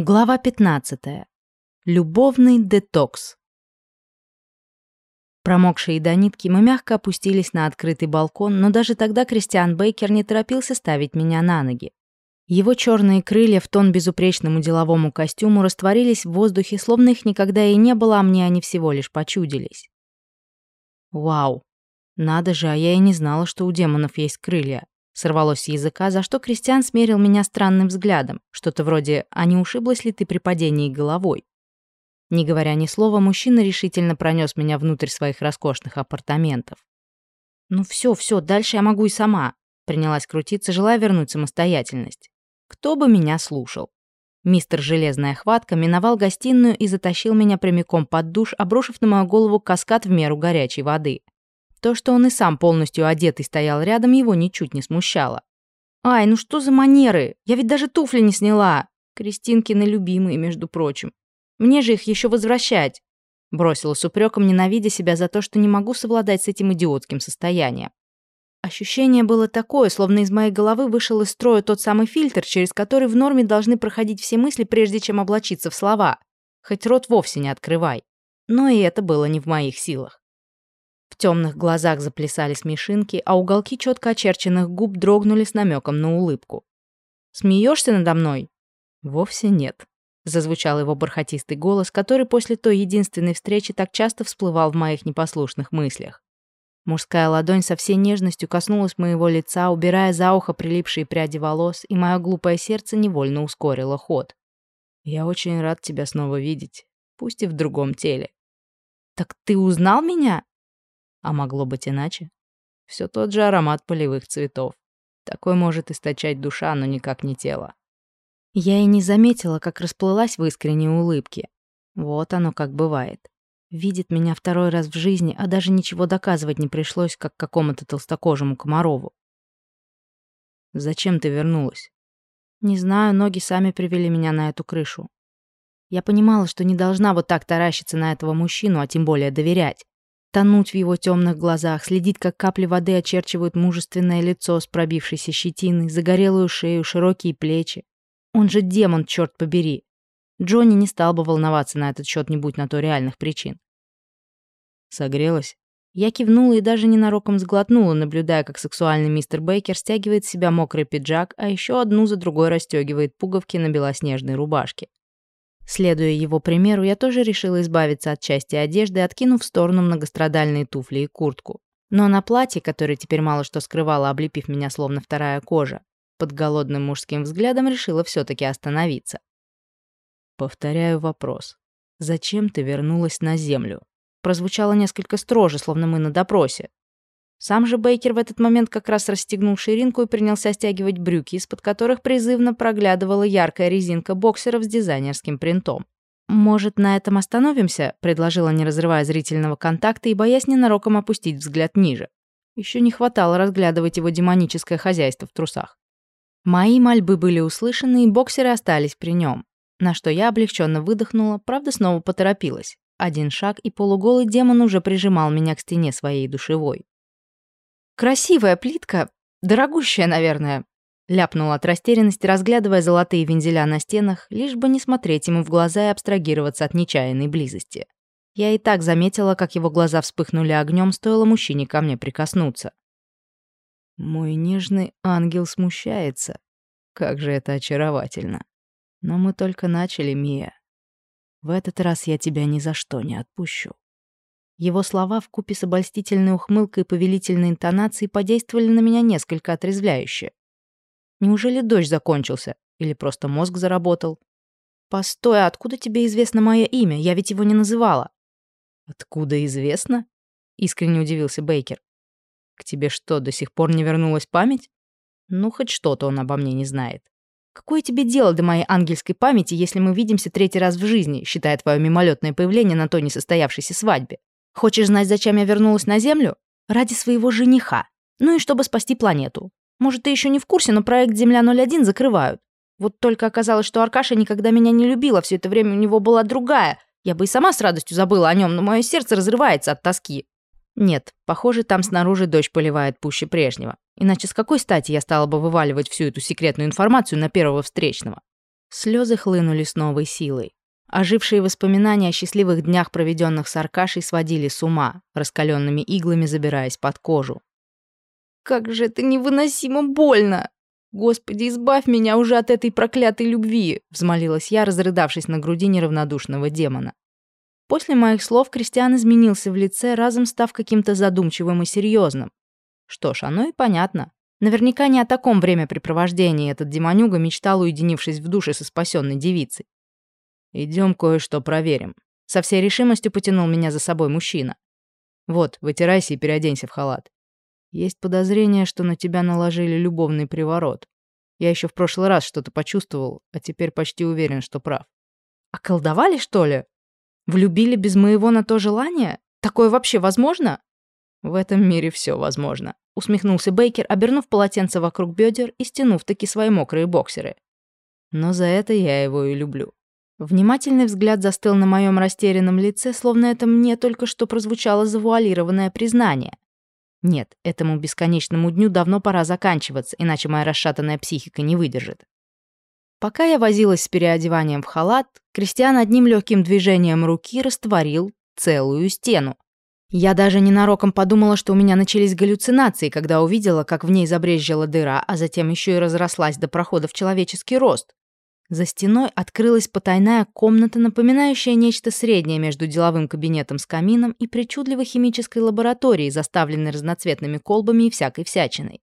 Глава 15. Любовный детокс. Промокшие до нитки, мы мягко опустились на открытый балкон, но даже тогда Кристиан Бейкер не торопился ставить меня на ноги. Его черные крылья в тон безупречному деловому костюму растворились в воздухе, словно их никогда и не было, а мне они всего лишь почудились. Вау, надо же, а я и не знала, что у демонов есть крылья. Сорвалось с языка, за что Кристиан смерил меня странным взглядом. Что-то вроде «А не ушиблась ли ты при падении головой?» Не говоря ни слова, мужчина решительно пронес меня внутрь своих роскошных апартаментов. «Ну все, все, дальше я могу и сама», принялась крутиться, желая вернуть самостоятельность. Кто бы меня слушал? Мистер Железная Хватка миновал гостиную и затащил меня прямиком под душ, обрушив на мою голову каскад в меру горячей воды. То, что он и сам полностью одетый стоял рядом, его ничуть не смущало. «Ай, ну что за манеры? Я ведь даже туфли не сняла!» Кристинкины любимые, между прочим. Мне же их еще возвращать. Бросила с упреком, ненавидя себя за то, что не могу совладать с этим идиотским состоянием. Ощущение было такое, словно из моей головы вышел из строя тот самый фильтр, через который в норме должны проходить все мысли, прежде чем облачиться в слова. Хоть рот вовсе не открывай. Но и это было не в моих силах. В темных глазах заплясали смешинки, а уголки четко очерченных губ дрогнули с намеком на улыбку. «Смеешься надо мной?» «Вовсе нет», — зазвучал его бархатистый голос, который после той единственной встречи так часто всплывал в моих непослушных мыслях. Мужская ладонь со всей нежностью коснулась моего лица, убирая за ухо прилипшие пряди волос, и мое глупое сердце невольно ускорило ход. «Я очень рад тебя снова видеть, пусть и в другом теле». «Так ты узнал меня?» А могло быть иначе? Все тот же аромат полевых цветов. Такой может источать душа, но никак не тело. Я и не заметила, как расплылась в искренней улыбке. Вот оно как бывает. Видит меня второй раз в жизни, а даже ничего доказывать не пришлось, как какому-то толстокожему Комарову. «Зачем ты вернулась?» «Не знаю, ноги сами привели меня на эту крышу. Я понимала, что не должна вот так таращиться на этого мужчину, а тем более доверять. Тонуть в его темных глазах, следить, как капли воды очерчивают мужественное лицо с пробившейся щетиной, загорелую шею, широкие плечи. Он же демон, черт побери. Джонни не стал бы волноваться на этот счет, не будь на то реальных причин. Согрелась? Я кивнула и даже ненароком сглотнула, наблюдая, как сексуальный мистер Бейкер стягивает с себя мокрый пиджак, а еще одну за другой расстегивает пуговки на белоснежной рубашке. Следуя его примеру, я тоже решила избавиться от части одежды, откинув в сторону многострадальные туфли и куртку. Но на платье, которое теперь мало что скрывало, облепив меня словно вторая кожа, под голодным мужским взглядом решила все-таки остановиться. Повторяю вопрос. «Зачем ты вернулась на Землю?» Прозвучало несколько строже, словно мы на допросе. Сам же Бейкер в этот момент как раз расстегнул ширинку и принялся стягивать брюки, из-под которых призывно проглядывала яркая резинка боксеров с дизайнерским принтом. «Может, на этом остановимся?» — предложила, не разрывая зрительного контакта и боясь ненароком опустить взгляд ниже. Еще не хватало разглядывать его демоническое хозяйство в трусах. Мои мольбы были услышаны, и боксеры остались при нем. На что я облегченно выдохнула, правда, снова поторопилась. Один шаг, и полуголый демон уже прижимал меня к стене своей душевой. «Красивая плитка, дорогущая, наверное», ляпнула от растерянности, разглядывая золотые вензеля на стенах, лишь бы не смотреть ему в глаза и абстрагироваться от нечаянной близости. Я и так заметила, как его глаза вспыхнули огнем, стоило мужчине ко мне прикоснуться. Мой нежный ангел смущается. Как же это очаровательно. Но мы только начали, Мия. В этот раз я тебя ни за что не отпущу. Его слова в купе с обольстительной ухмылкой и повелительной интонацией подействовали на меня несколько отрезвляюще. Неужели дождь закончился? Или просто мозг заработал? «Постой, а откуда тебе известно мое имя? Я ведь его не называла». «Откуда известно?» — искренне удивился Бейкер. «К тебе что, до сих пор не вернулась память?» «Ну, хоть что-то он обо мне не знает». «Какое тебе дело до моей ангельской памяти, если мы видимся третий раз в жизни, считая твое мимолетное появление на той несостоявшейся свадьбе? Хочешь знать, зачем я вернулась на Землю? Ради своего жениха. Ну и чтобы спасти планету. Может, ты еще не в курсе, но проект «Земля-01» закрывают. Вот только оказалось, что Аркаша никогда меня не любила, все это время у него была другая. Я бы и сама с радостью забыла о нем, но мое сердце разрывается от тоски. Нет, похоже, там снаружи дождь поливает пуще прежнего. Иначе с какой стати я стала бы вываливать всю эту секретную информацию на первого встречного? Слезы хлынули с новой силой. Ожившие воспоминания о счастливых днях, проведенных с Аркашей, сводили с ума, раскаленными иглами забираясь под кожу. «Как же это невыносимо больно! Господи, избавь меня уже от этой проклятой любви!» взмолилась я, разрыдавшись на груди неравнодушного демона. После моих слов Кристиан изменился в лице, разом став каким-то задумчивым и серьезным. Что ж, оно и понятно. Наверняка не о таком времяпрепровождении этот демонюга мечтал, уединившись в душе со спасенной девицей. Идем кое-что проверим. Со всей решимостью потянул меня за собой мужчина. Вот, вытирайся и переоденься в халат. Есть подозрение, что на тебя наложили любовный приворот. Я еще в прошлый раз что-то почувствовал, а теперь почти уверен, что прав. А колдовали, что ли? Влюбили без моего на то желания? Такое вообще возможно? В этом мире все возможно. Усмехнулся Бейкер, обернув полотенце вокруг бедер и стянув таки свои мокрые боксеры. Но за это я его и люблю. Внимательный взгляд застыл на моем растерянном лице, словно это мне только что прозвучало завуалированное признание. Нет, этому бесконечному дню давно пора заканчиваться, иначе моя расшатанная психика не выдержит. Пока я возилась с переодеванием в халат, Кристиан одним легким движением руки растворил целую стену. Я даже ненароком подумала, что у меня начались галлюцинации, когда увидела, как в ней забрезжила дыра, а затем еще и разрослась до прохода в человеческий рост. За стеной открылась потайная комната, напоминающая нечто среднее между деловым кабинетом с камином и причудливой химической лабораторией, заставленной разноцветными колбами и всякой всячиной.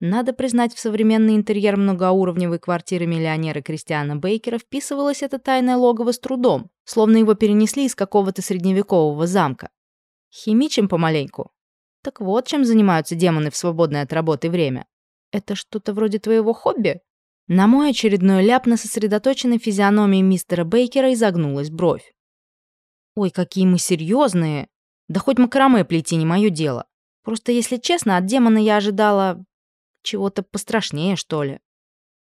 Надо признать, в современный интерьер многоуровневой квартиры миллионера Кристиана Бейкера вписывалось это тайное логово с трудом, словно его перенесли из какого-то средневекового замка. Химичим помаленьку. Так вот, чем занимаются демоны в свободное от работы время. Это что-то вроде твоего хобби? На мой очередной ляп на сосредоточенной физиономии мистера Бейкера изогнулась бровь. «Ой, какие мы серьезные! Да хоть макраме плети не мое дело. Просто, если честно, от демона я ожидала... чего-то пострашнее, что ли».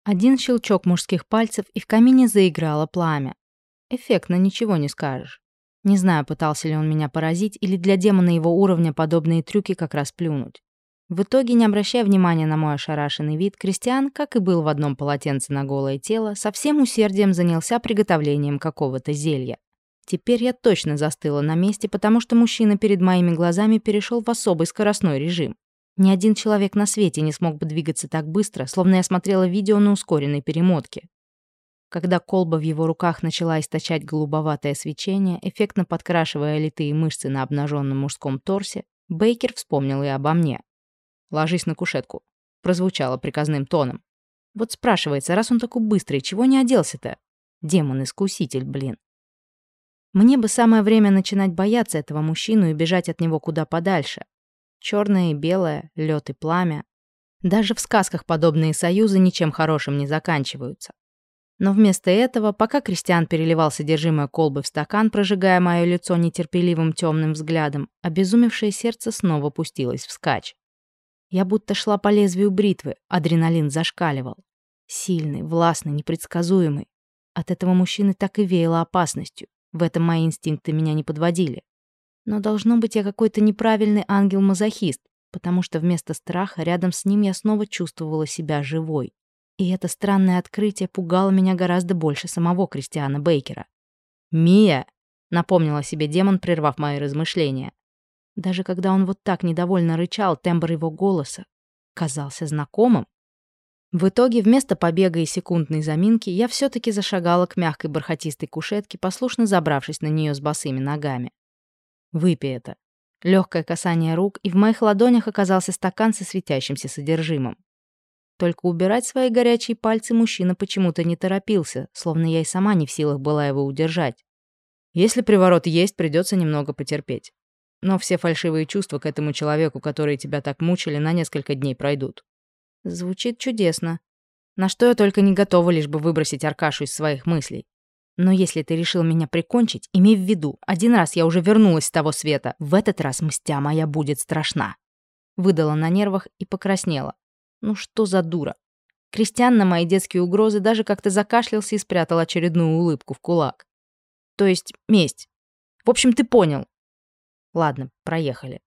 Один щелчок мужских пальцев, и в камине заиграло пламя. Эффектно, ничего не скажешь. Не знаю, пытался ли он меня поразить, или для демона его уровня подобные трюки как раз плюнуть. В итоге, не обращая внимания на мой ошарашенный вид, Кристиан, как и был в одном полотенце на голое тело, со всем усердием занялся приготовлением какого-то зелья. Теперь я точно застыла на месте, потому что мужчина перед моими глазами перешел в особый скоростной режим. Ни один человек на свете не смог бы двигаться так быстро, словно я смотрела видео на ускоренной перемотке. Когда колба в его руках начала источать голубоватое свечение, эффектно подкрашивая литые мышцы на обнаженном мужском торсе, Бейкер вспомнил и обо мне. «Ложись на кушетку», — прозвучало приказным тоном. Вот спрашивается, раз он такой быстрый, чего не оделся-то? Демон-искуситель, блин. Мне бы самое время начинать бояться этого мужчину и бежать от него куда подальше. Черное и белое, лед и пламя. Даже в сказках подобные союзы ничем хорошим не заканчиваются. Но вместо этого, пока Кристиан переливал содержимое колбы в стакан, прожигая мое лицо нетерпеливым темным взглядом, обезумевшее сердце снова пустилось вскачь. Я будто шла по лезвию бритвы, адреналин зашкаливал. Сильный, властный, непредсказуемый. От этого мужчины так и веяло опасностью. В этом мои инстинкты меня не подводили. Но должно быть я какой-то неправильный ангел-мазохист, потому что вместо страха рядом с ним я снова чувствовала себя живой. И это странное открытие пугало меня гораздо больше самого Кристиана Бейкера. «Мия!» — напомнила себе демон, прервав мои размышления. Даже когда он вот так недовольно рычал, тембр его голоса казался знакомым. В итоге, вместо побега и секундной заминки, я все-таки зашагала к мягкой бархатистой кушетке, послушно забравшись на нее с босыми ногами. «Выпей это». Легкое касание рук, и в моих ладонях оказался стакан со светящимся содержимым. Только убирать свои горячие пальцы мужчина почему-то не торопился, словно я и сама не в силах была его удержать. Если приворот есть, придется немного потерпеть. Но все фальшивые чувства к этому человеку, которые тебя так мучили, на несколько дней пройдут. Звучит чудесно. На что я только не готова, лишь бы выбросить Аркашу из своих мыслей. Но если ты решил меня прикончить, имей в виду, один раз я уже вернулась с того света, в этот раз мстя моя будет страшна. Выдала на нервах и покраснела. Ну что за дура? Кристиан на мои детские угрозы даже как-то закашлялся и спрятал очередную улыбку в кулак. То есть месть. В общем, ты понял. Ладно, проехали.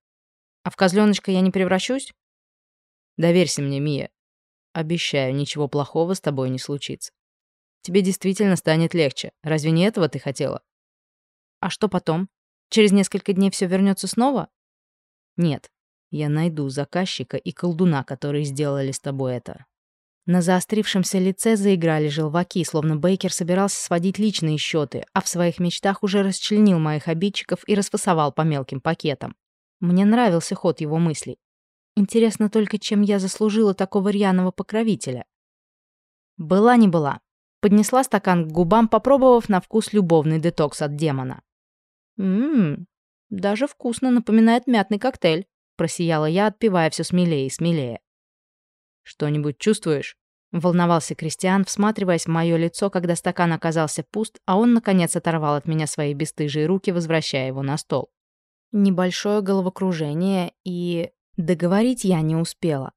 А в козленочка я не превращусь? Доверься мне, Мия. Обещаю, ничего плохого с тобой не случится. тебе действительно станет легче. Разве не этого ты хотела? А что потом? Через несколько дней все вернется снова? Нет. Я найду заказчика и колдуна, которые сделали с тобой это. На заострившемся лице заиграли желваки, словно Бейкер собирался сводить личные счеты, а в своих мечтах уже расчленил моих обидчиков и расфасовал по мелким пакетам. Мне нравился ход его мыслей. Интересно только, чем я заслужила такого рьяного покровителя. Была не была. Поднесла стакан к губам, попробовав на вкус любовный детокс от демона. «Ммм, даже вкусно напоминает мятный коктейль», просияла я, отпивая все смелее и смелее. «Что-нибудь чувствуешь?» Волновался Кристиан, всматриваясь в мое лицо, когда стакан оказался пуст, а он, наконец, оторвал от меня свои бесстыжие руки, возвращая его на стол. Небольшое головокружение и... Договорить я не успела.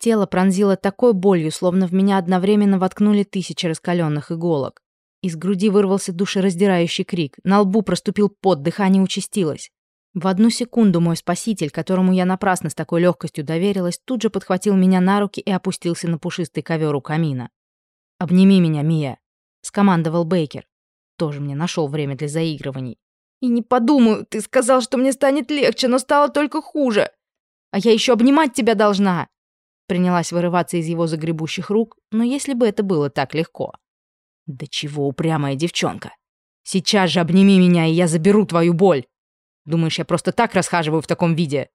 Тело пронзило такой болью, словно в меня одновременно воткнули тысячи раскаленных иголок. Из груди вырвался душераздирающий крик, на лбу проступил пот, дыхание участилось. В одну секунду мой спаситель, которому я напрасно с такой легкостью доверилась, тут же подхватил меня на руки и опустился на пушистый ковер у камина. «Обними меня, Мия», — скомандовал Бейкер. Тоже мне нашел время для заигрываний. «И не подумаю, ты сказал, что мне станет легче, но стало только хуже!» А я еще обнимать тебя должна!» Принялась вырываться из его загребущих рук, но если бы это было так легко. «Да чего упрямая девчонка! Сейчас же обними меня, и я заберу твою боль! Думаешь, я просто так расхаживаю в таком виде?»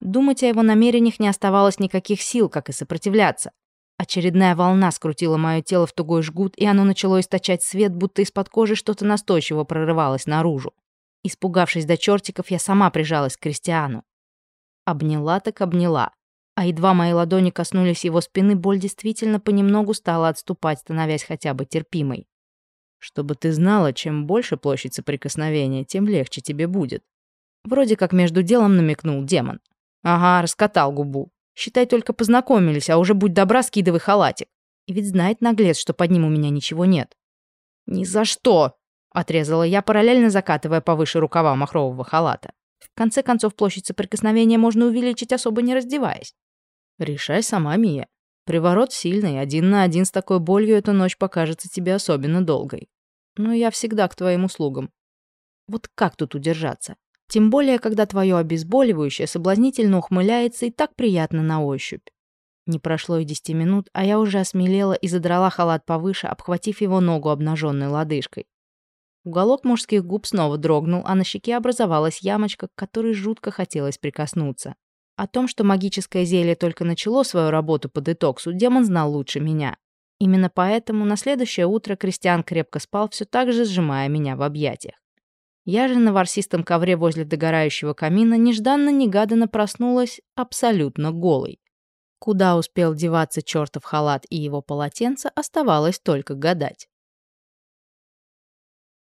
Думать о его намерениях не оставалось никаких сил, как и сопротивляться. Очередная волна скрутила мое тело в тугой жгут, и оно начало источать свет, будто из-под кожи что-то настойчиво прорывалось наружу. Испугавшись до чертиков, я сама прижалась к Кристиану. Обняла так обняла. А едва мои ладони коснулись его спины, боль действительно понемногу стала отступать, становясь хотя бы терпимой. Чтобы ты знала, чем больше площадь соприкосновения, тем легче тебе будет. Вроде как между делом намекнул демон. Ага, раскатал губу. Считай, только познакомились, а уже будь добра, скидывай халатик. И ведь знает наглец, что под ним у меня ничего нет. «Ни за что!» — отрезала я, параллельно закатывая повыше рукава махрового халата. В конце концов, площадь соприкосновения можно увеличить, особо не раздеваясь. Решай сама, Мия. Приворот сильный, один на один с такой болью эта ночь покажется тебе особенно долгой. Но я всегда к твоим услугам. Вот как тут удержаться? Тем более, когда твое обезболивающее соблазнительно ухмыляется и так приятно на ощупь. Не прошло и десяти минут, а я уже осмелела и задрала халат повыше, обхватив его ногу обнаженной лодыжкой. Уголок мужских губ снова дрогнул, а на щеке образовалась ямочка, к которой жутко хотелось прикоснуться. О том, что магическое зелье только начало свою работу по детоксу, демон знал лучше меня. Именно поэтому на следующее утро Кристиан крепко спал, все так же сжимая меня в объятиях. Я же на ворсистом ковре возле догорающего камина нежданно-негаданно проснулась абсолютно голой. Куда успел деваться чертов халат и его полотенце, оставалось только гадать.